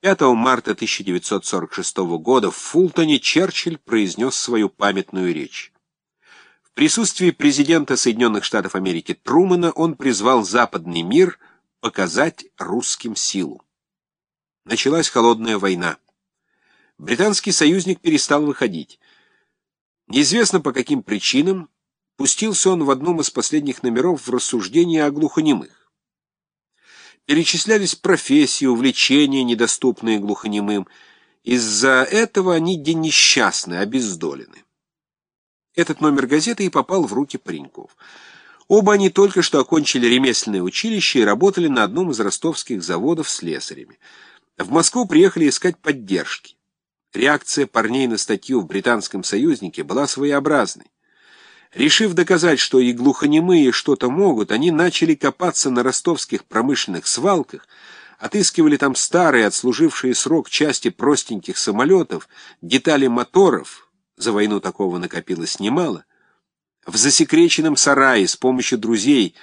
5 марта 1946 года в Фултоне Черчилль произнес свою памятную речь. В присутствии президента Соединенных Штатов Америки Трумэна он призвал западный мир показать русским силу. Началась холодная война. Британский союзник перестал выходить. Неизвестно по каким причинам, пустился он в одном из последних номеров в рассуждения о глухонемых. Перечислялись профессии, увлечения, недоступные глухонемым. Из-за этого они день несчастны, обездолены. Этот номер газеты и попал в руки пареньков. Оба они только что окончили ремесленное училище и работали на одном из ростовских заводов с слесарями. В Москву приехали искать поддержки. Реакция парней на статью в британском союзнике была своеобразной. Решив доказать, что и глухонемые что-то могут, они начали копаться на ростовских промышленных свалках, отыскивали там старые, отслужившие срок части простеньких самолетов, детали моторов, за войну такого накопилось немало, в засекреченном сарае с помощью друзей,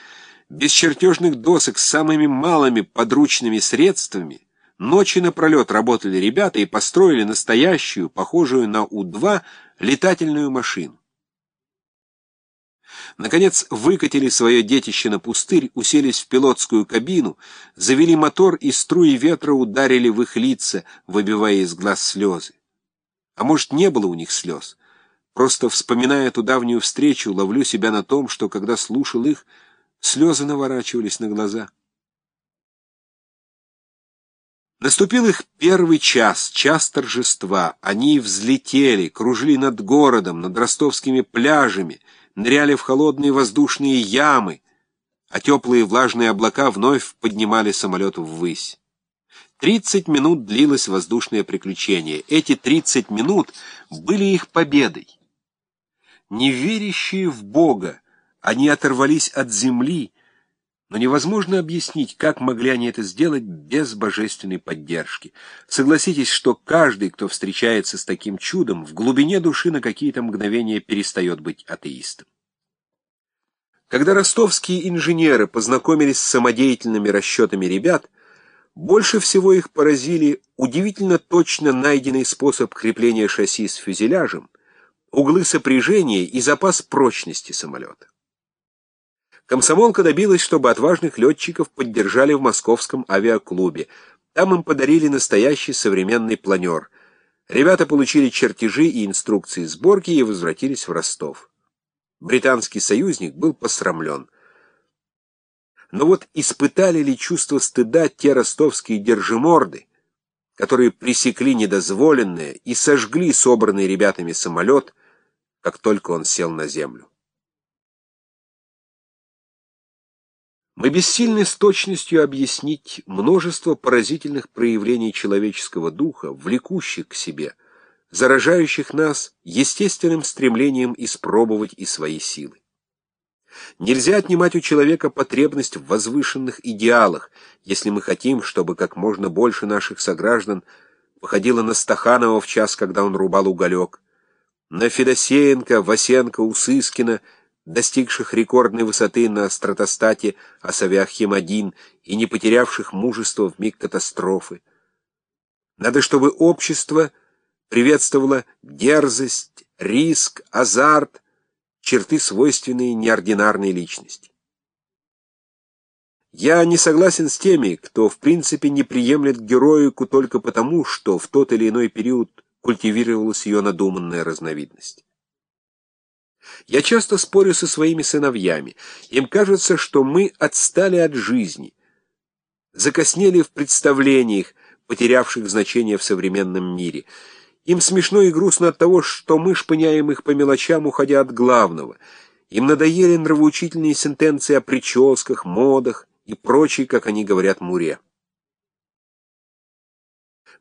без чертежных досок с самыми малыми подручными средствами, Ночи напролет работали ребята и построили настоящую, похожую на У-2, летательную машину. Наконец выкатили свое детище на пустырь, уселись в пилотскую кабину, завели мотор, и струи ветра ударили в их лица, выбивая из глаз слезы. А может, не было у них слез. Просто, вспоминая ту давнюю встречу, ловлю себя на том, что, когда слушал их, слезы наворачивались на глаза. Наступил их первый час, час торжества. Они взлетели, кружили над городом, над ростовскими пляжами, ныряли в холодные воздушные ямы, а теплые влажные облака вновь поднимали самолет ввысь. Тридцать минут длилось воздушное приключение. Эти тридцать минут были их победой. Неверящие в Бога, они оторвались от земли, но невозможно объяснить, как могли они это сделать без божественной поддержки. Согласитесь, что каждый, кто встречается с таким чудом, в глубине души на какие-то мгновения перестает быть атеистом. Когда ростовские инженеры познакомились с самодеятельными расчетами ребят, больше всего их поразили удивительно точно найденный способ крепления шасси с фюзеляжем, углы сопряжения и запас прочности самолета. Комсомолка добилась, чтобы отважных летчиков поддержали в московском авиаклубе. Там им подарили настоящий современный планер. Ребята получили чертежи и инструкции сборки и возвратились в Ростов. Британский союзник был посрамлен. Но вот испытали ли чувство стыда те ростовские держиморды, которые пресекли недозволенное и сожгли собранный ребятами самолет, как только он сел на землю? Мы бессильны с точностью объяснить множество поразительных проявлений человеческого духа, влекущих к себе, заражающих нас естественным стремлением испробовать и свои силы. Нельзя отнимать у человека потребность в возвышенных идеалах, если мы хотим, чтобы как можно больше наших сограждан походило на Стаханова в час, когда он рубал уголек, на Федосеенко, Васенко, Усыскина — достигших рекордной высоты на стратостате Асавиахим-1 и не потерявших мужества в миг катастрофы. Надо, чтобы общество приветствовало дерзость, риск, азарт, черты, свойственные неординарной личности. Я не согласен с теми, кто в принципе не приемлет героику только потому, что в тот или иной период культивировалась ее надуманная разновидность. Я часто спорю со своими сыновьями. Им кажется, что мы отстали от жизни, закоснели в представлениях, потерявших значение в современном мире. Им смешно и грустно от того, что мы шпыняем их по мелочам, уходя от главного. Им надоели нравоучительные сентенции о прическах, модах и прочей, как они говорят, муре.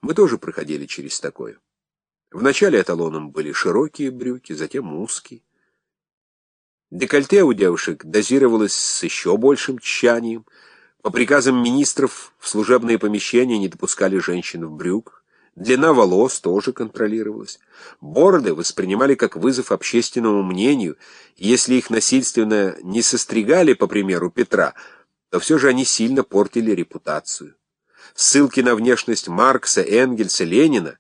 Мы тоже проходили через такое. Вначале эталоном были широкие брюки, затем узкие. Декольте у девушек дозировалось с еще большим тщанием. По приказам министров в служебные помещения не допускали женщин в брюках. Длина волос тоже контролировалась. Бороды воспринимали как вызов общественному мнению, если их насильственно не состригали, по примеру Петра, то все же они сильно портили репутацию. ссылки на внешность Маркса, Энгельса, Ленина